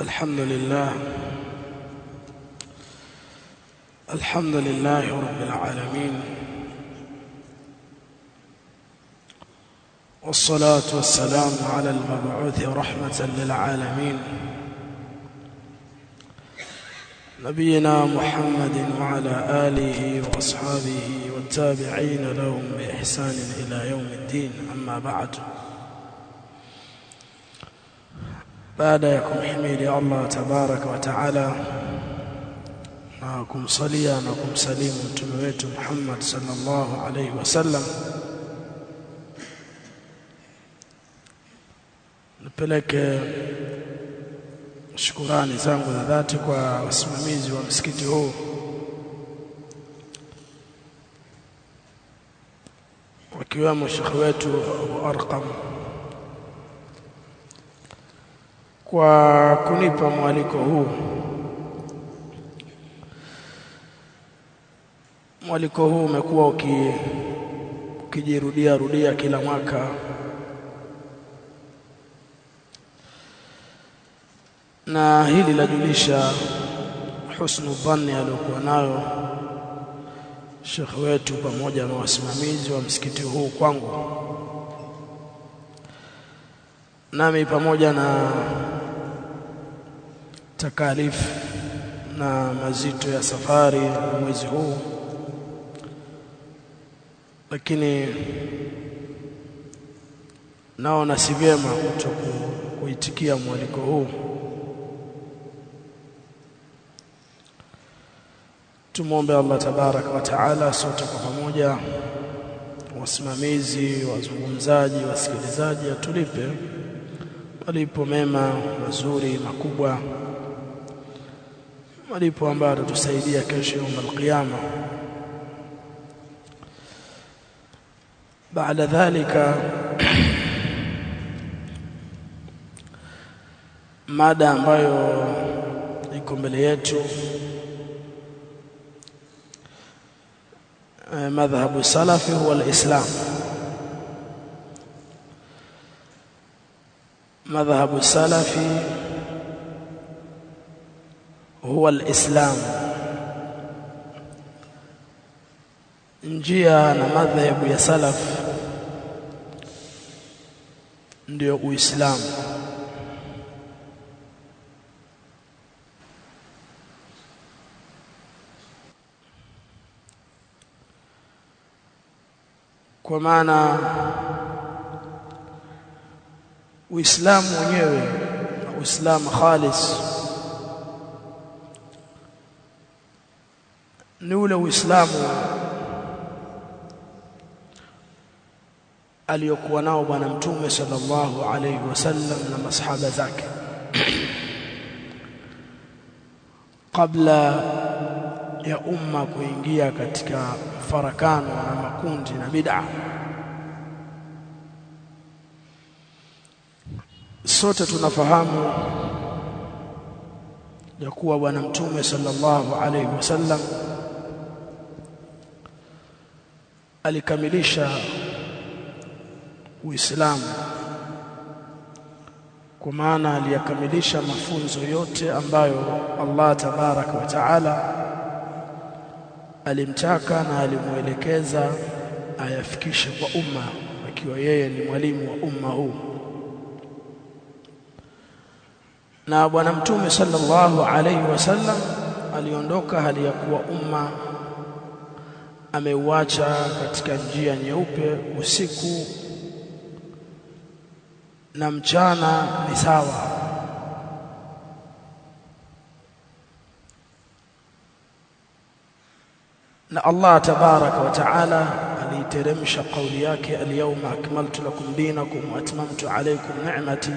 الحمد لله الحمد لله رب العالمين والصلاة والسلام على المبعوث رحمة للعالمين نبينا محمد وعلى آله وأصحابه والتابعين لهم بإحسان إلى يوم الدين أما بعد. Baada ya kumhimidi Allah tabaraka wa taala na kumsalia na kumsalimu mtume wetu Muhammad sallallahu alaihi wasallam nipeleke shukurani zangu za dhati kwa wasimamizi wa msikiti huu. Wakiwemo shekhe wetu Abu Arqam kwa kunipa mwaliko huu. Mwaliko huu umekuwa uki ukijirudia rudia kila mwaka. Na hili lajulisha husnu dhanni aliyokuwa nayo Sheikh wetu pamoja na wasimamizi wa msikiti huu kwangu. Nami pamoja na takalifu na mazito ya safari mwezi huu. Lakini naona si vyema kuto kuitikia mwaliko huu. Tumwombe Allah tabaraka wa taala sote kwa pamoja wasimamizi wazungumzaji wasikilizaji atulipe walipo mema mazuri makubwa malipo ambayo atatusaidia kesho يوم القيامه بعد ذلك mada ambayo iko mbele yetu madhhabu salafi huwa alislam madhhabu salafi huwa alislam. Njia na madhhabu ya salaf ndio uislamu. Kwa maana uislamu wenyewe uislamu khalis ni ule uislamu aliyokuwa nao bwana mtume sallallahu alayhi wasallam na masahaba zake. Kabla ya umma kuingia katika farakano na makundi na bid'a. Sote tunafahamu ya kuwa bwana mtume sallallahu alayhi wasallam alikamilisha Uislamu. Kwa maana aliyakamilisha mafunzo yote ambayo Allah tabaraka wa taala alimtaka na alimuelekeza ayafikishe kwa umma akiwa yeye ni mwalimu wa umma huu. Na bwana mtume sallallahu alaihi wasallam aliondoka hali ya kuwa umma ameuacha katika njia nyeupe usiku na mchana ni sawa. Na Allah tabaraka wa taala aliteremsha kauli yake alyawma akmaltu lakum dinakum wa atmamtu alaykum ni'mati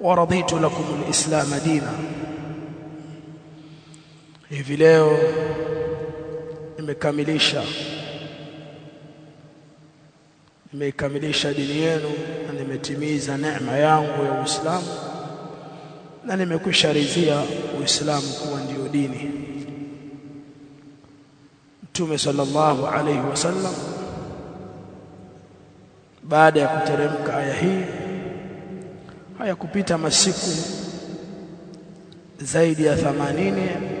wa raditu lakum alislam dina. Hivi leo nimekamilisha. Nimeikamilisha dini yenu na nimetimiza neema yangu ya Uislamu na nimekwisha ridhia Uislamu kuwa ndiyo dini. Mtume sallallahu alayhi wasallam baada ya kuteremka aya hii hayakupita masiku zaidi ya 80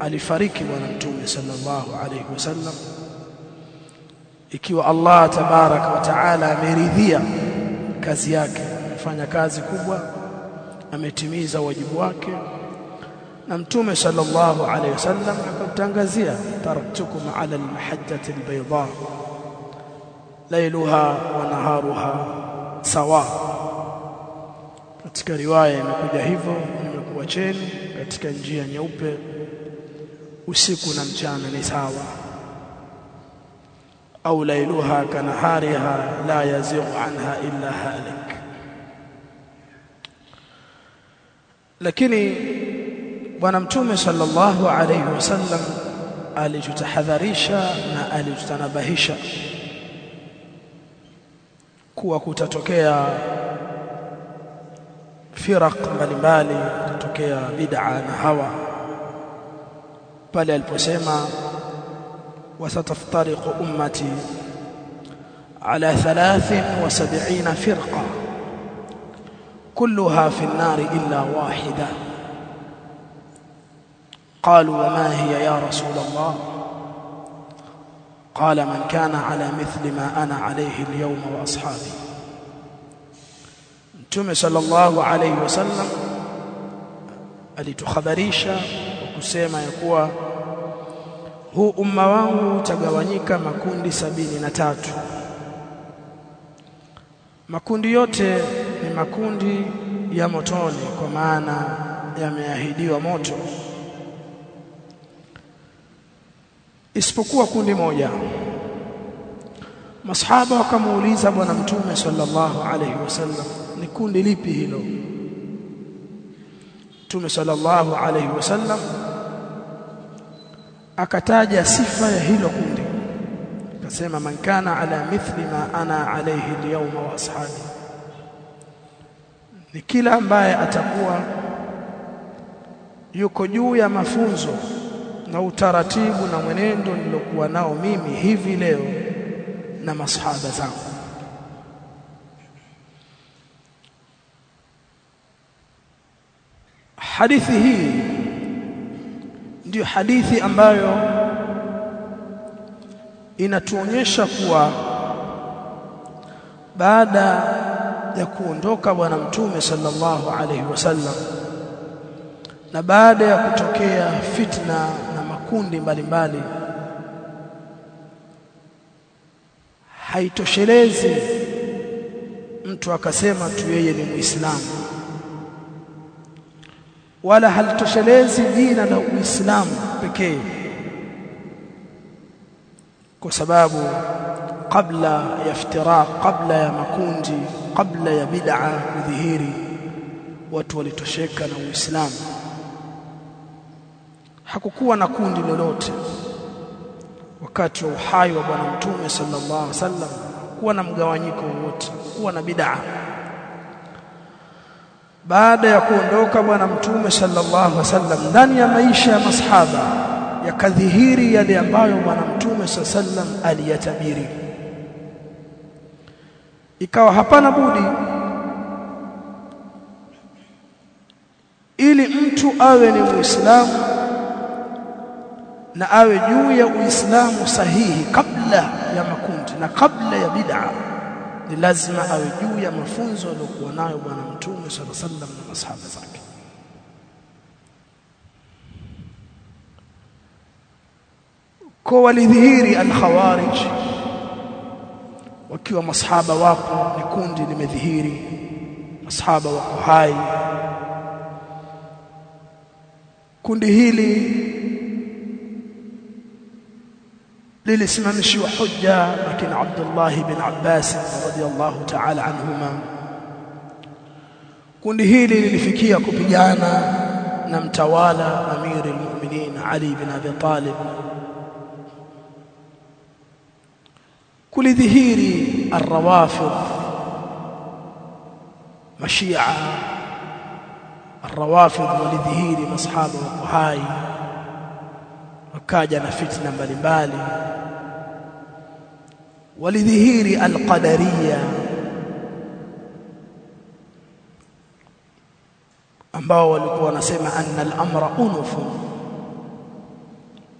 alifariki bwana mtume sallallahu alayhi wasallam. Ikiwa Allah tabarak wa taala ameridhia kazi yake amefanya kazi kubwa ametimiza wajibu wake na mtume sallallahu alayhi wasallam akamtangazia taraktukum ala almahajjati albayda lailuha wa naharuha sawa. Katika riwaya imekuja hivyo nimekuacheni katika njia nyeupe usiku na mchana ni sawa au lailuha kanahariha la yazighu anha illa halik lakini bwana mtume sallallahu alayhi wasallam alitutahadharisha na alitutanabahisha kuwa kutatokea firaq mbalimbali kutatokea bid'a na hawa pale aliposema wasataftariqu ummati ala 73 firqa كلها في النار إلا واحدة قالوا وما هي يا رسول الله قال من كان على مثل ما أنا عليه اليوم وأصحابي Mtume sallallahu alayhi wasallam alituhabarisha kusema ya kuwa huu umma wangu utagawanyika makundi sabini na tatu. Makundi yote ni makundi ya motoni kwa maana yameahidiwa moto. Isipokuwa kundi moja. Masahaba wakamuuliza bwana mtume sallallahu alayhi wasallam ni kundi lipi hilo? Mtume sallallahu alayhi wasallam akataja sifa ya hilo kundi. Akasema man kana ala mithli ma ana alayhi alyawma wa ashabi. Ni kila ambaye atakuwa yuko juu ya mafunzo na utaratibu na mwenendo nilokuwa nao mimi hivi leo na masahaba zangu. Hadithi hii ndiyo hadithi ambayo inatuonyesha kuwa baada ya kuondoka bwana mtume sallallahu alaihi wasallam na baada ya kutokea fitna na makundi mbalimbali haitoshelezi mtu akasema tu yeye ni muislamu wala halitoshelezi jina la uislamu pekee. Kwa sababu kabla ya iftiraq kabla ya makundi kabla ya bid'a kudhihiri watu walitosheka na uislamu. Hakukuwa na kundi lolote wakati wa uhai wa bwana mtume sallallahu alaihi wasallam kuwa na mgawanyiko wowote kuwa na bid'a baada ya kuondoka bwana mtume sallallahu alaihi wasallam ndani ya maisha ya masahaba yakadhihiri yale ambayo bwana mtume wasallam aliyatabiri. Ikawa hapana budi ili mtu awe ni muislamu na awe juu ya uislamu sahihi kabla ya makundi na kabla ya bid'a ni lazima awe juu ya mafunzo aliyokuwa nayo bwana mtume swalla sallam na masahaba zake. Ko walidhihiri al-khawarij wakiwa masahaba wapo ni kundi limedhihiri masahaba wako hai. Kundi hili lilisimamishiwa hujja lakini Abdullah ibn Abbas radiyallahu ta'ala anhuma kundi hili lilifikia kupigana na mtawala amiri almu'minin Ali ibn Abi Talib kulidhihiri arrawafid mashia arrawafid walidhihiri masahaba wako wakaja na fitna mbalimbali. Walidhihiri alqadariya ambao walikuwa wanasema anna al-amra unufu,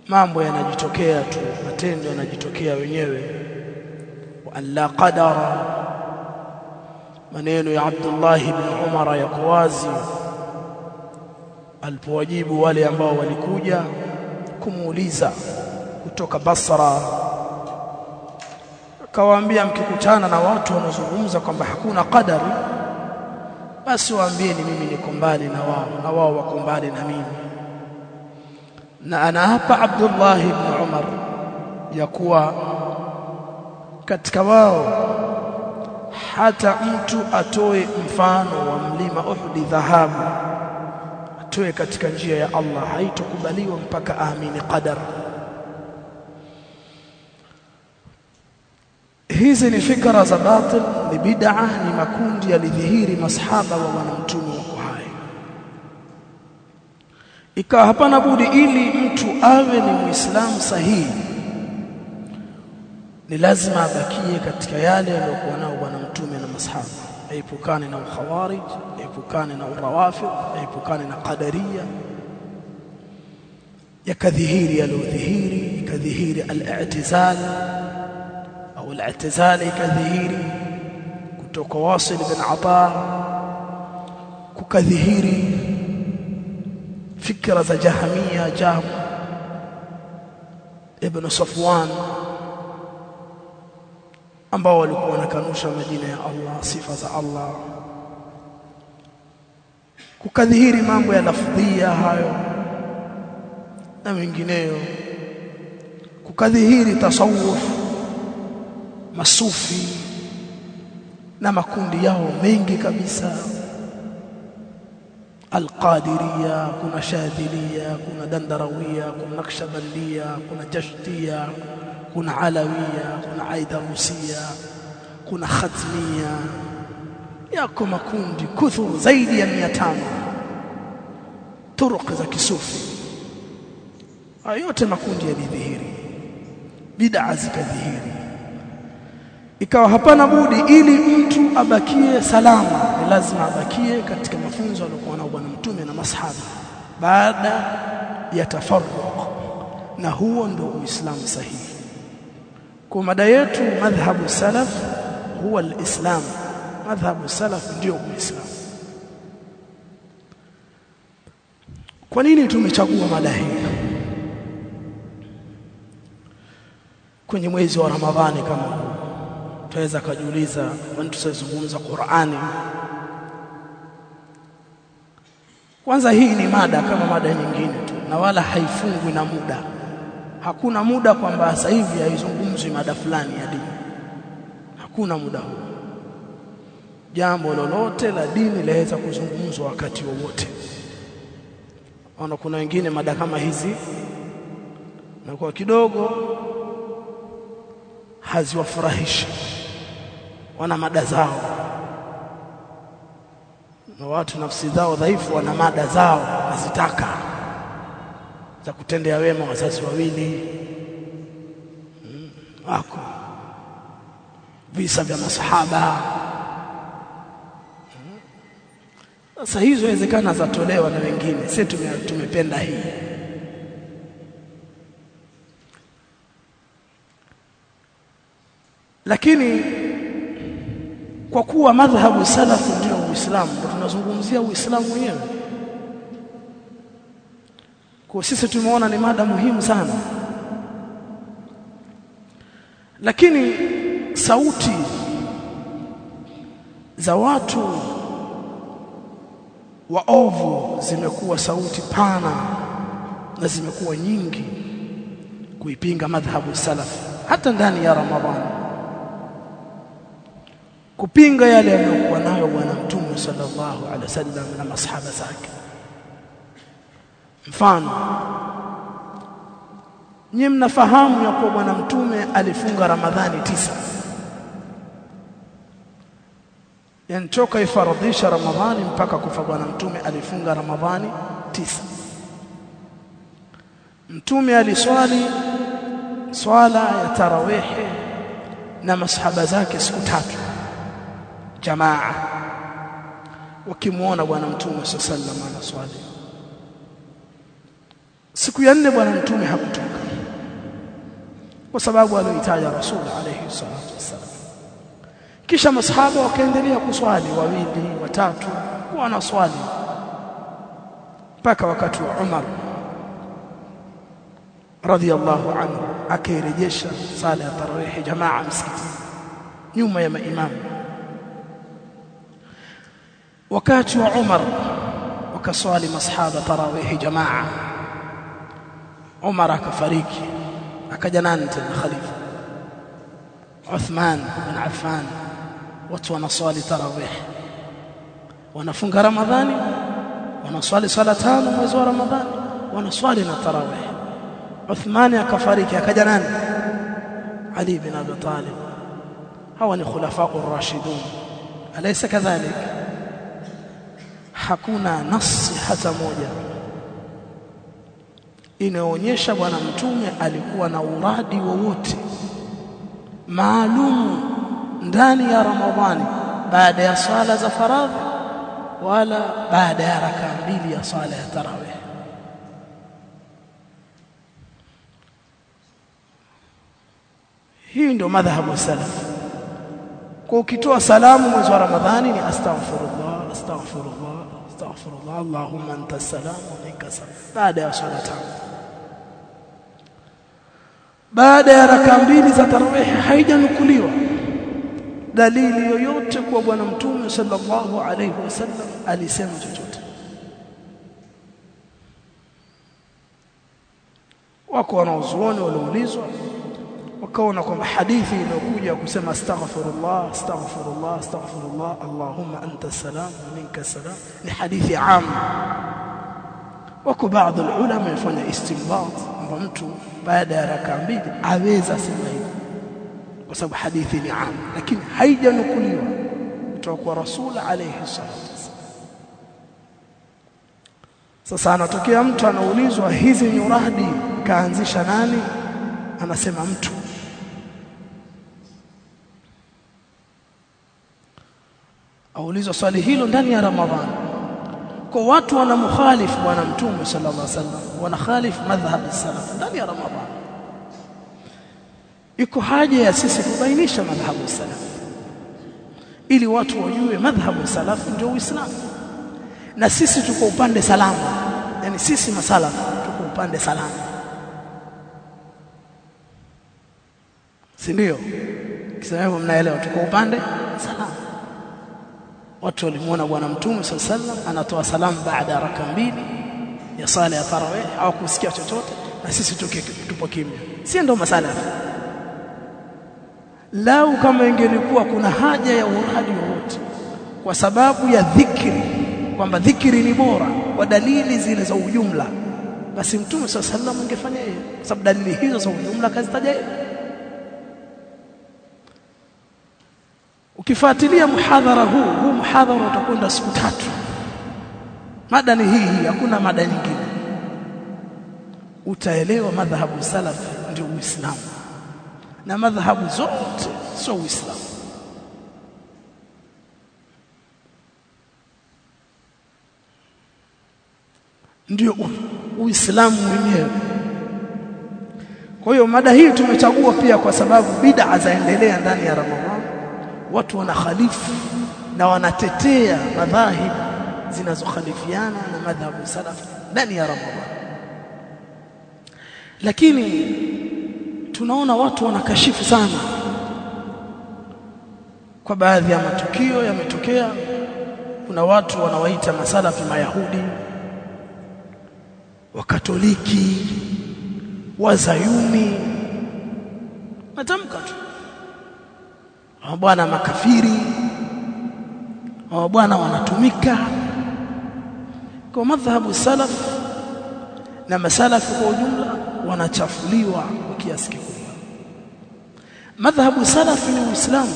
mambo yanajitokea tu matendo yanajitokea wenyewe. Wa an la qadara maneno ya Abdullah ibn Umar yako wazi. Alipowajibu wale ambao walikuja kumuuliza kutoka Basra. Akawaambia mkikutana na watu wanazungumza kwamba hakuna qadari basi waambie ni mimi niko mbali na wao na wao wako mbali na mimi. Na ana hapa Abdullah ibn Umar ya kuwa katika wao hata mtu atoe mfano wa mlima Uhud dhahabu atoe katika njia ya Allah. Haitokubaliwa mpaka aamini qadar. Hizi ni fikra za batil ni bid'a ni makundi yalidhihiri masahaba wa wanamtume wako hai. Ikawa hapana budi ili mtu awe ni muislamu sahihi ni lazima abakie katika yale aliyokuwa nao bwana mtume na masahaba ايفكان من الخوارج ايفكان من قدرية. يا كذهيري يا لو ذهيري كذهيري الاعتزال. أو الاعتزال كذهيري كذهير كتوكواصل بن عطاء. كذهيري فكرة جهمية جهم ابن صفوان. Ambao walikuwa wanakanusha majina ya Allah sifa za Allah. Kukadhihiri mambo ya lafdhia hayo na mengineyo. Kukadhihiri tasawuf masufi na makundi yao mengi kabisa. Alqadiriya kuna shadhilia kuna dandarawia kuna nakshabandia kuna jashtia kuna alawia kuna aidarusia kuna khatmia yako makundi kuthuru zaidi ya 500 turuq za kisufi. Yote makundi yalidhihiri. Bid'a zikadhihiri. Ikawa hapana budi ili mtu abakie salama ni lazima abakie katika mafunzo aliyokuwa nao bwana mtume na masahaba. Baada ya tafarruq. Na huo ndio uislamu sahihi kwa mada yetu madhhabu salaf huwa alislam. Madhhabu salaf ndio uislamu. Kwa nini tumechagua mada hii? Kwenye mwezi wa ramadhani kama tunaweza kujiuliza kwani tusizungumza Qur'ani? Kwanza hii ni mada kama mada nyingine tu na wala haifungwi na muda hakuna muda kwamba sasa hivi haizungumzwi mada fulani ya dini. Hakuna muda huo. Jambo lolote la dini laweza kuzungumzwa wakati wowote. Ana kuna wengine mada kama hizi na kwa kidogo haziwafurahishi. Wana mada zao. Na watu nafsi zao dhaifu wana mada zao nazitaka za kutendea wema wazazi wawili. Hmm, wako. Visa vya masahaba. Sasa hizo inawezekana zatolewa na wengine. Sisi tumependa hii. Lakini kwa kuwa madhhabu salafu ndio uislamu tunazungumzia uislamu wenyewe kwa sisi tumeona ni mada muhimu sana. Lakini sauti za watu waovu zimekuwa sauti pana na zimekuwa nyingi kuipinga madhhabu salaf hata ndani ya ramadhani. Kupinga yale aliyokuwa nayo bwana mtume sallallahu alaihi wasallam na masahaba zake mfano. Nyinyi mnafahamu ya kuwa bwana mtume alifunga ramadhani tisa. Yani toka ifaradhisha ramadhani mpaka kufa bwana mtume alifunga ramadhani tisa. Mtume aliswali swala ya tarawihi na masahaba zake siku tatu. Jamaa. Wakimuona bwana mtume sallallahu alaihi wasallam anaswali siku ya nne bwana mtume hakutoka. Kwa sababu alioitaja rasul alayhi salatu wassalam. Kisha masahaba wakaendelea kuswali wawili watatu wanaswali. Mpaka wakati wa Umar radhiallahu anhu akairejesha sala ya tarawih jamaa msikitini nyuma ya maimamu. Wakati wa Umar wakaswali masahaba tarawih jamaa Umar akafariki akaja nani tena khalifa Uthman bin Affan watu wanaswali tarawih wanafunga Ramadhani wanaswali swala tano mwezi wa Ramadhani wanaswali na tarawih Uthman akafariki akaja nani Ali bin Abi Talib hawa ni khulafa ar-rashidun alaysa kadhalik hakuna nasi hata moja inaonyesha bwana mtume alikuwa na uradi wowote maalumu ndani ya Ramadhani baada ya sala za faradhi wala baada ya rakaa mbili ya sala ya tarawih. Hii ndio madhhabu salaf. Kwa ukitoa salamu mwezi wa Ramadhani ni astaghfirullah astaghfirullah astaghfirullah allahumma anta salam wa minka salam. Baada ya swala tano baada ya raka mbili za tarawih haijanukuliwa dalili yoyote kwa bwana mtume sallallahu alayhi wasallam alisema chochote wako wanaozuoni walioulizwa wakaona kwamba hadithi iliyokuja kusema astaghfirullah astaghfirullah astaghfirullah allahumma anta salam wa minka salam ni hadithi am wako baadhi ulama wamefanya istinbat kwamba mtu baada ya rakaa mbili aweza sema hivyo. Kwa sababu hadithi ni am lakini haijanukuliwa kutoka kwa rasul alayhi salatu sasa anatokea mtu anaulizwa hizi nyuradi kaanzisha nani? Anasema mtu. Aulizwa swali hilo ndani ya ramadhani kwa watu wanamkhalifu bwana mtume sallallahu alaihi wasallam wanakhalifu madhhab salaf ndani ya ramadhani iko haja ya sisi kubainisha madhhabu salaf ili watu wajue madhhabu salaf ndio uislamu. Na sisi tuko upande salama. Yani sisi masalafu tuko upande salama. Si ndio? Kisema mnaelewa tuko upande salama watu walimuona bwana mtume sallam anatoa salamu baada ya raka mbili ya sala ya tarawih. Hawakusikia chochote na sisi tupo kimya. Si ndio masala? Lau kama ingelikuwa kuna haja ya uradi wowote kwa sababu ya dhikri kwamba dhikri ni bora kwa dalili zile za ujumla basi mtume sallam angefanya hiyo kwa sababu dalili hizo za ujumla kazitaja yeye ukifuatilia muhadhara huu huu muhadhara utakwenda siku tatu. Mada ni hii hii hakuna mada nyingine. Utaelewa madhhabu salaf ndio uislamu. Na madhhabu zote sio uislamu. Ndio uislamu mwenyewe kwa hiyo mada hii tumechagua pia kwa sababu bid'a zaendelea ndani ya ramadhani watu wanakhalifu na wanatetea madhahib zinazokhalifiana na madhhabu salaf ndani ya Ramadhani lakini tunaona watu wanakashifu sana kwa baadhi ya matukio yametokea. Kuna watu wanawaita masalafi mayahudi wakatoliki wazayuni. Matamka tu bwana makafiri bwana wanatumika. Kwa madhhabu salaf na masalafu kwa ujumla wanachafuliwa kwa kiasi kikubwa. Madhhabu salaf ni uislamu.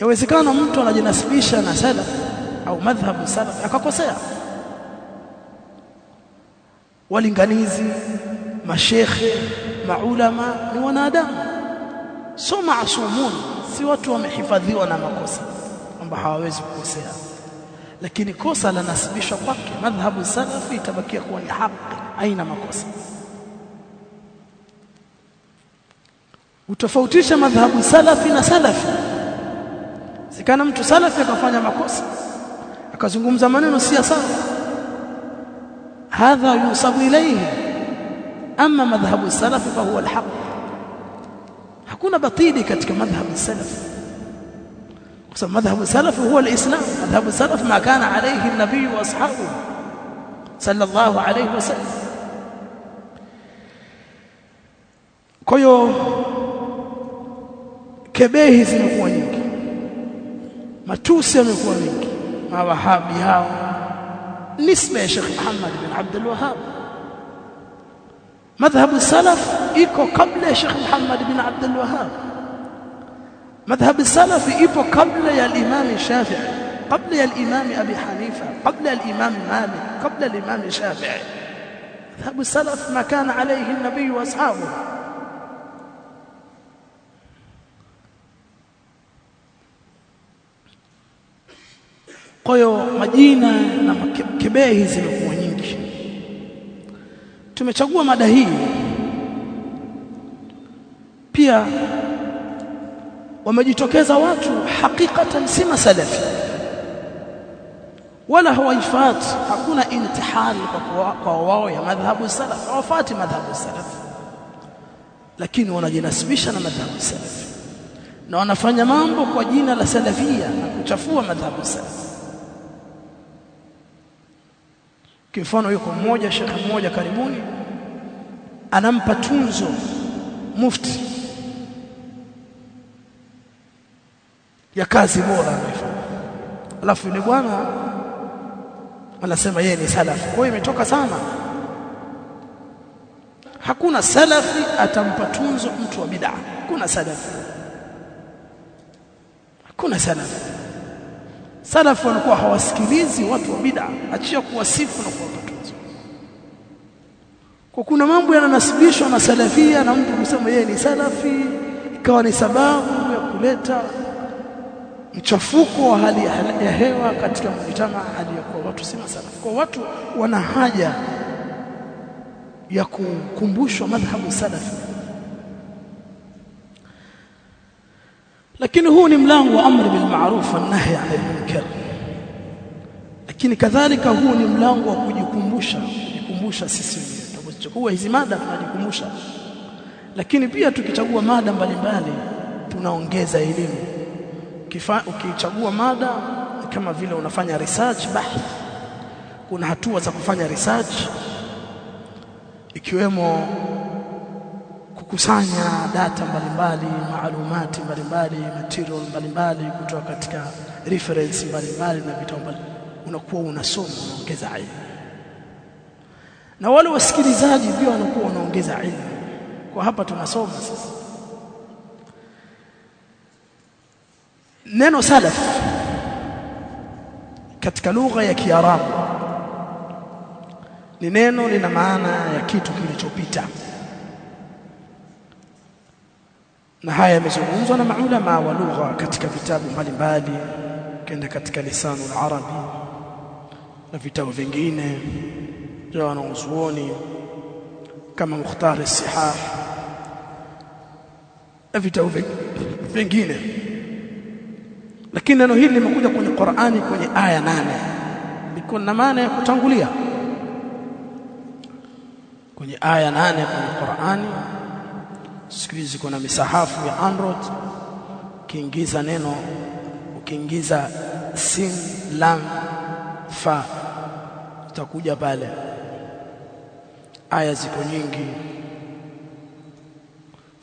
Yawezekana mtu anajinasibisha na salaf au madhhabu salaf akakosea. Walinganizi mashekhe maulama ni wanadamu sio maasumun si watu wamehifadhiwa na makosa kwamba hawawezi kukosea. Lakini kosa lanasibishwa kwake madhhabu salafi itabakia kuwa ni haki aina makosa. Utofautisha madhhabu salafi na salafi. Sikana mtu salafi akafanya makosa akazungumza maneno si sawa. Hadha yusabu ilayhi. Ama madhhabu salafi fa huwa alhaq hakuna batili katika madhhabu salafi kwa sababu madhhabu salafi huwa alislam madhhabu salafi ma kana alayhi an-nabiy wa ashabuhu sallallahu alayhi wasallam kwa hiyo kebehi zimekuwa nyingi matusi yamekuwa mengi mawahabi hao nisba ya Sheikh Muhammad bin Abdul Wahhab madhhabu salaf iko kabla ya Sheikh Muhammad bin Abdul Wahhab madhhabu salaf ipo kabla ya al-Imam Shafi'i قبل الإمام أبي حنيفة قبل الإمام مالك قبل الإمام الشافعي مذهب السلف ما كان عليه النبي وأصحابه kwa hiyo majina na kebehi zimekuwa nyingi tumechagua mada hii pia wamejitokeza watu hakikatan si masalafi wala hawaifati hakuna intihal kwa, kwa wao ya madhhabu salaf hawafati madhhabu salaf lakini wanajinasibisha na madhhabu salaf na wanafanya mambo kwa jina la salafia na kuchafua madhhabu salaf Kifano yuko mmoja shekhe mmoja karibuni anampa tunzo mufti ya kazi bora. Alafu yule bwana anasema yeye ni salafi. Kwa hiyo imetoka sana. Hakuna salafi atampa tunzo mtu wa bid'a. Hakuna salafi. Hakuna salafi. Salafu walikuwa hawasikilizi watu wa bid'a, achia kuwasifu na kuwapa tunzo. Kwa kuna mambo yananasibishwa na salafia na mtu kusema yeye ni salafi ikawa ni sababu ya kuleta mchafuko wa hali ya hewa katika mjitama hali ya kwa watu si sana. Kwa watu wana haja ya kukumbushwa madhhabu salafi. lakini huu ni mlango wa amri bil ma'ruf wa nahy 'anil munkar. Lakini kadhalika huu ni mlango wa kujikumbusha kujikumbusha sisi. Tunapochukua hizi mada tunajikumbusha. Lakini pia tukichagua mada mbalimbali tunaongeza elimu ukichagua mada kama vile unafanya research bahth kuna hatua za kufanya research ikiwemo kukusanya data mbalimbali maalumati mbalimbali material mbalimbali kutoka katika reference mbalimbali na vitabu mbalimbali. Unakuwa unasoma unaongeza ilmu. Na wale wasikilizaji pia wanakuwa wanaongeza ilmu. Kwa hapa tunasoma sasa neno salaf katika lugha ya Kiarabu ni neno lina maana ya kitu kilichopita. Na haya yamezungumzwa na maulama wa lugha katika vitabu mbalimbali kenda katika lisanu arabi na vitabu vingine vya wanazuoni kama mukhtar as-sihah na vitabu vingine lakini neno hili limekuja kwenye Qur'ani kwenye aya nane. Liko na maana ya kutangulia. Kwenye aya nane kwenye Qur'ani. Siku hizi kuna misahafu ya Android. Ukiingiza neno ukiingiza sin lam fa utakuja pale. Aya ziko nyingi.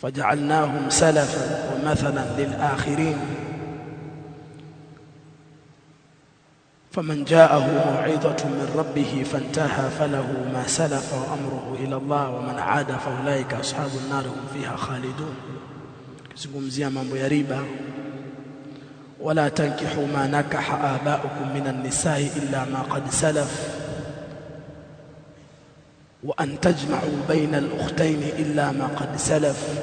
Faj'alnahum salafan wa mathalan lil akhirin فمن جاءه موعظة من ربه فانتهى فله ما سلف وأمره إلى الله ومن عاد فأولئك أصحاب النار هم فيها خالدون. كسكم زياما بيريبا ولا تنكحوا ما نكح آباؤكم من النساء إلا ما قد سلف. وأن تجمعوا بين الأختين إلا ما قد سلف.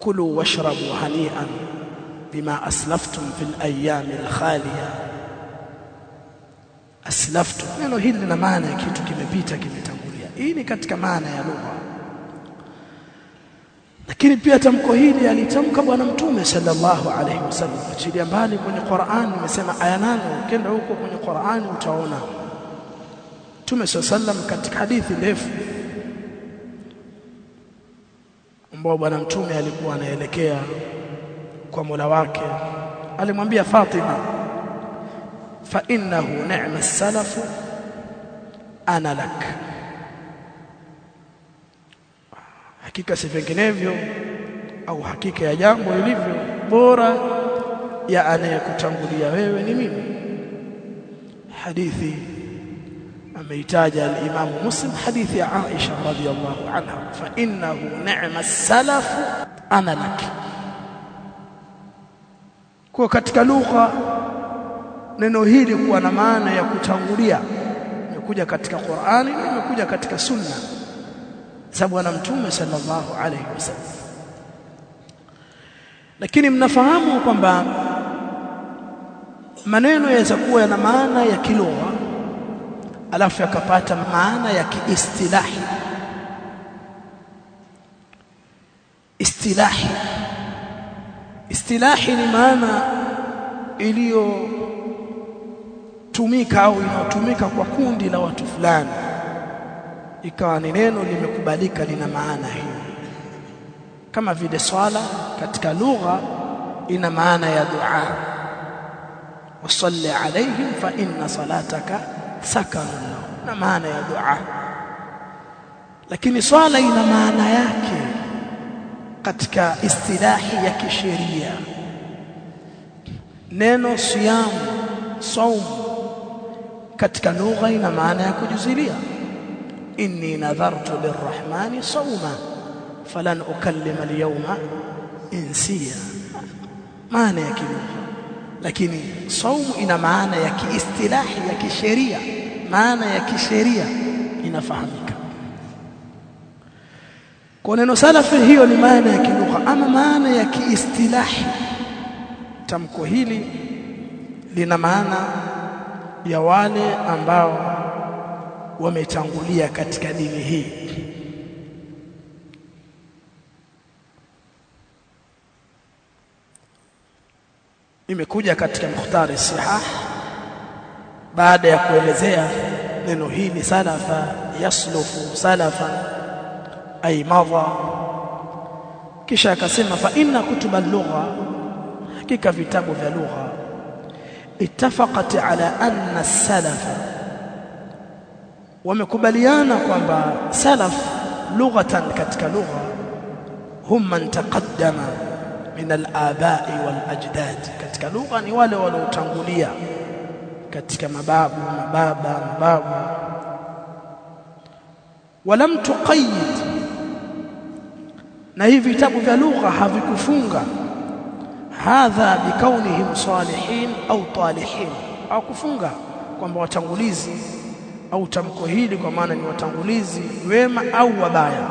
كلوا واشربوا هنيئا بما أسلفتم في الأيام الخالية. Aslaftu neno hili lina maana ya kitu kimepita kimetangulia. Hii ni katika maana ya lugha. Lakini pia tamko hili alitamka bwana mtume sallallahu alaihi wasallam. Achilia mbali kwenye Qur'an nimesema aya nane. Ukienda huko kwenye Qur'an utaona. Mtume sallam katika hadithi ndefu. Ambao bwana mtume alikuwa anaelekea kwa Mola wake. Alimwambia Fatima fa innahu ni'ma salafu ana lak. Hakika si vinginevyo au hakika ya jambo ilivyo bora ya anayekutangulia wewe ni mimi. Hadithi ameitaja al-Imam Muslim hadithi ya Aisha radhiyallahu anha. Fa innahu ni'ma salaf ana lak. Kwa katika lugha neno hili kuwa na maana ya kutangulia. Imekuja katika Qur'ani na imekuja katika Sunna sababu ana mtume sallallahu alayhi wasallam. Lakini mnafahamu kwamba maneno yaweza kuwa yana maana ya kilugha alafu yakapata maana ya kiistilahi. Istilahi. Istilahi ni maana iliyotumika au inayotumika kwa kundi la watu fulani. Ikawa ni neno limekubalika lina maana hiyo. Kama vile swala katika lugha ina maana ya dua. Wasalli alaihim fa inna salataka sakanun na maana ya dua. Lakini swala ina maana yake katika istilahi ya kisheria. Neno siamu saum katika lugha ina maana ya kujuzilia inni nadhartu lirrahmani sawma falan ukallima alyawma insiya. Maana ya kilugha lakini saumu ina maana ya kiistilahi ya kisheria. Maana ya kisheria inafahamika. Kwa neno salafi hiyo ni maana ya kilugha. Ama maana ya kiistilahi. Tamko hili lina maana ya wale ambao wametangulia katika dini hii. Imekuja katika mukhtari sihah baada ya kuelezea neno hili salafa yaslufu salafa ay madha. Kisha akasema fa inna kutuba lugha hakika vitabu vya lugha ittafaqat ala anna salaf. Wamekubaliana kwamba salaf lughatan katika lugha hum man taqaddama min al-aba'i wal-ajdad. Katika lugha ni wale waliotangulia katika mababu mababa mababu. Walam tuqayyid. Na hivi vitabu vya lugha havikufunga hadha bikaunihim salihin au talihin au kufunga kwamba watangulizi au tamko hili kwa maana ni watangulizi wema au wabaya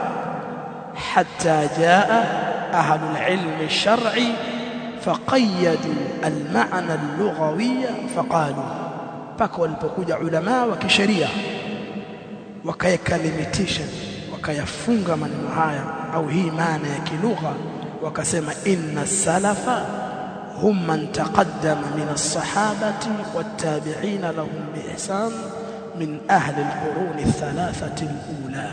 hatta jaa ahlul ilmi shar'i faqayyadu al-ma'na al-lughawiyya faqalu paka walipokuja ulama wa kisheria wakaweka limitation wakayafunga maneno haya au hii maana ya kilugha wakasema inna salafa hum man taqaddama min as-sahabati wat-tabi'ina lahum bi ihsan min ahli al-qurun ath-thalathati al-ula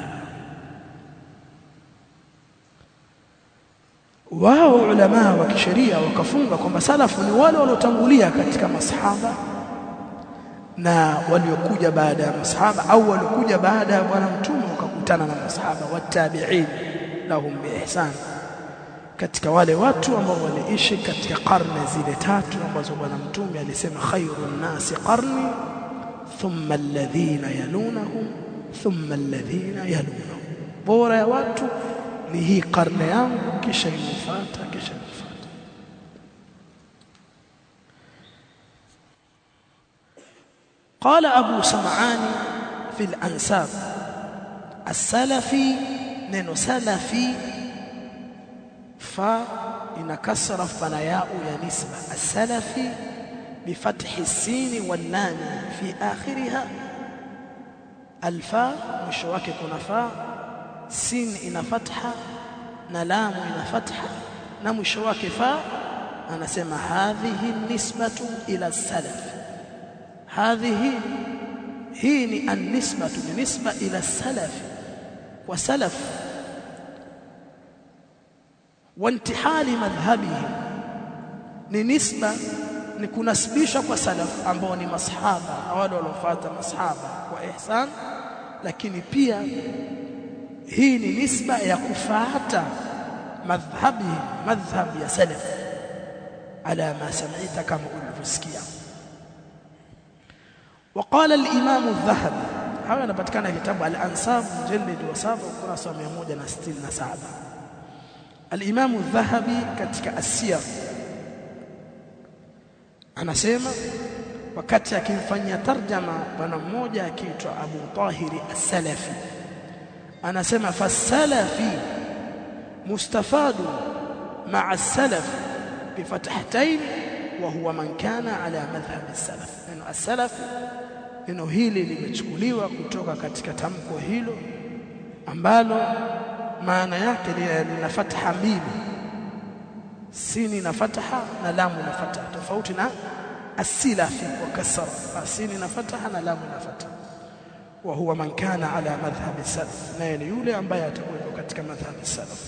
wao ulama wa kisheria wakafunga kwamba salafu ni wale waliotangulia katika masahaba na waliokuja baada ya masahaba au waliokuja baada ya bwana mtume wakakutana na masahaba watabi'in lahum biihsan katika wale watu ambao waliishi katika karne zile tatu ambazo bwana mtume alisema khairun nasi qarni thumma alladhina yalunahum thumma alladhina yalunahum bora ya watu ni hii karne yangu kisha inafuata kisha inafuata قال أبو سمعان في الأنساب السلفي نينو سلفي فا إن كسر فنياء يا نسبة السلفي بفتح السين واللام في آخرها الفاء mwisho wake kuna fa sin ina fatha na lamu ina fatha na mwisho wake fa anasema hadhihi nisbatu ila salaf hadhihi hii ni an-nisbatu ni nisba ila salaf wa salaf وانتحال madhhabihim ni nisba ni kunasibisha kwa salaf ambao ni masahaba na wale waliofuata masahaba kwa ihsan lakini pia hii ni nisba ya kufuata madhhabi madhhab ya salaf ala ma sami'ta kama ulivyosikia وقال الامام الذهبي هذا yanapatikana kitabu al-ansab mjallid wa 7 ukurasa wa 167 Al-Imamu Dhahabi katika Asia anasema wakati akimfanyia tarjama bwana mmoja akiitwa Abu Tahiri As-Salafi anasema fasalafi mustafadu ma'a as-salaf bifathatayn wa huwa man kana ala madhhab as-salaf. Neno as-salaf neno hili limechukuliwa kutoka katika tamko hilo ambalo maana yake lina fatha mbili sini na fatha na lamu na fatha tofauti na asilafi wa kasra sini na fatha na lamu na fatha wa huwa man kana ala madhhabi salaf. Na ni yule ambaye atakuwa katika madhhabi salaf